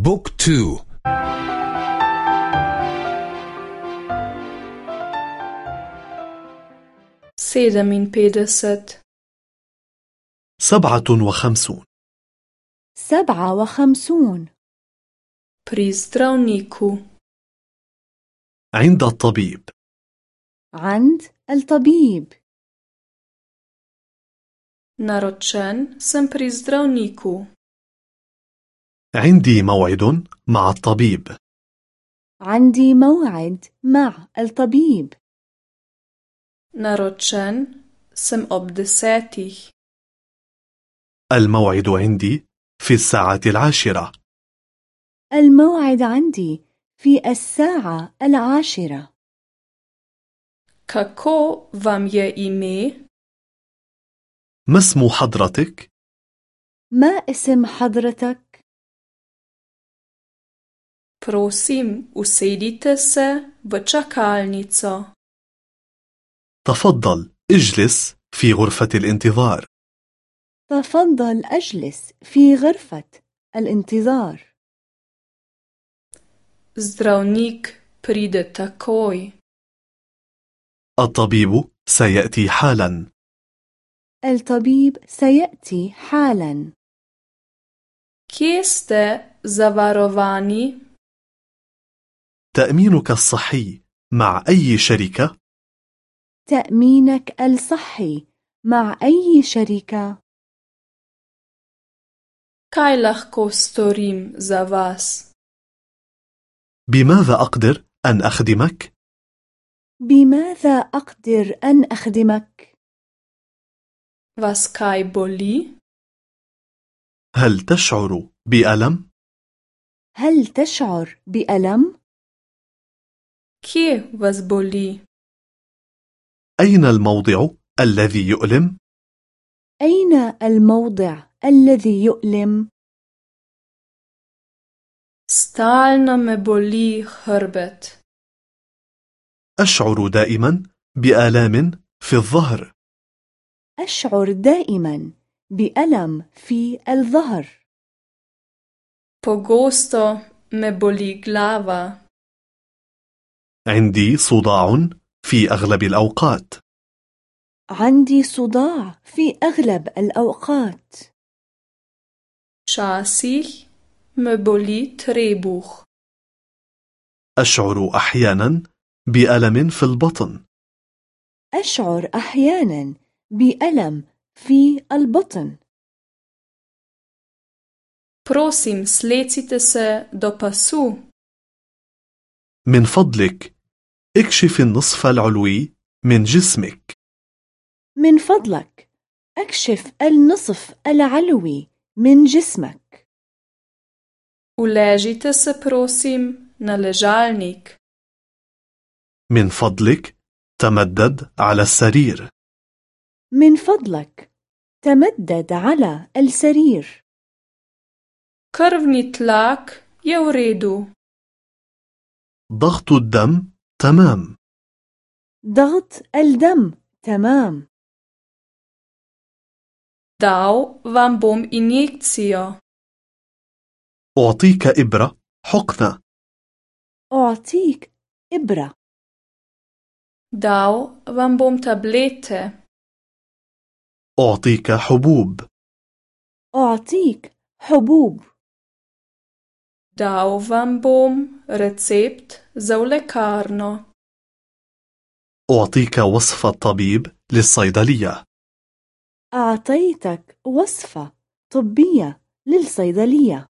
book two. sedeminpetdeset سبعة وخمسون. سبعة وخمسون. zdravniku عند الطبيب. عند الطبيب. naročen sem pri zdravniku عندي موعد مع الطبيب. عندي موعد مع الطبيب. naročen sem ob desetih الموعد عندي في الساعة العاشرة. الموعد عندي في الساعة العاشرة. kako vam je ime ما اسم حضرتك؟ ما اسم حضرتك؟ Prosim usedite se v čakalnico. تفضل اجلس في غرفة الانتظار. تفضل أجلس في غرفة الانتظار. Zdravnik pride takoj. الطبيب سيأتي حالا. الطبيب سيأتي حالا. Kje ste zavarovani? تأمينك الصحي مع أي شركة؟ تأمينك الصحي مع أي شركة؟ kaj lahko storim za vas بماذا أقدر أن أخدمك؟ بماذا أقدر أن أخدمك؟ vas kaj boli هل تشعر بألم؟ هل تشعر بألم؟ Kje vas boli أين الموضع الذي يؤلم؟ أين الموضع الذي يؤلم؟ stalno me boli hrbet أشعر دائما بآلام في الظهر. أشعر دائما بألم في الظهر. Pogosto me boli glava. عندي صداع في أغلب الأوقات. عندي صداع في أغلب الأوقات. Včasih me boli trebuh. أشعر أحيانا بألم في البطن. أشعر أحيانا بألم في البطن. Prosim slecite se do pasu. من فضلك اكشف النصف العلوي من جسمك. من فضلك أكشف النصف العلوي من جسمك. Uležite se prosim na ležalnik. من فضلك تمدد على السرير. من فضلك تمدد على السرير. Krvni tlak je v redu. ضغط الدم تمام. ضغط الدم تمام. dal vam bom injekcijo أعطيك إبرة حقنة. أعطيك إبرة. dal vam bom tablete أعطيك حبوب. أعطيك حبوب. Dal vam bom recept za v lekarno. أعطيك وصفة طبيب للصيدلية. أعطيتك وصفة طبية للصيدلية.